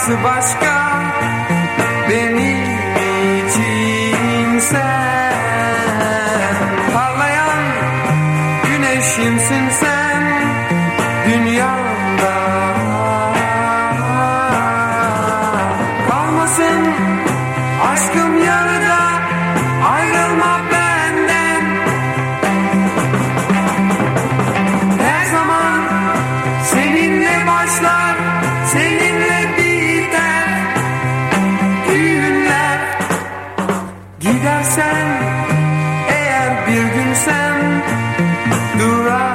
hayatı başka Benim için sen? bir gün sen durar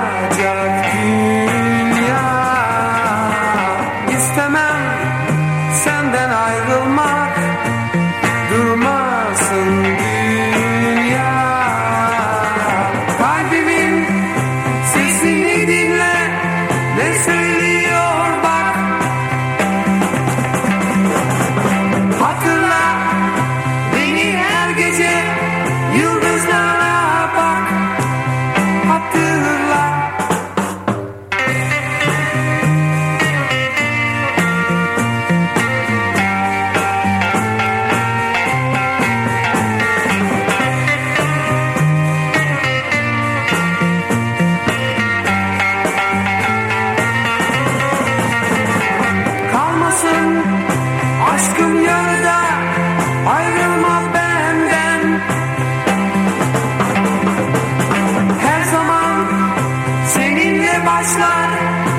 başlar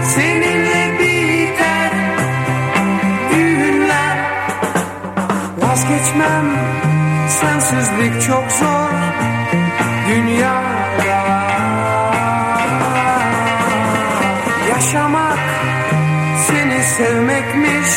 seninle biter düğünler. Vazgeçmem sensizlik çok zor dünyada Yaşamak seni sevmekmiş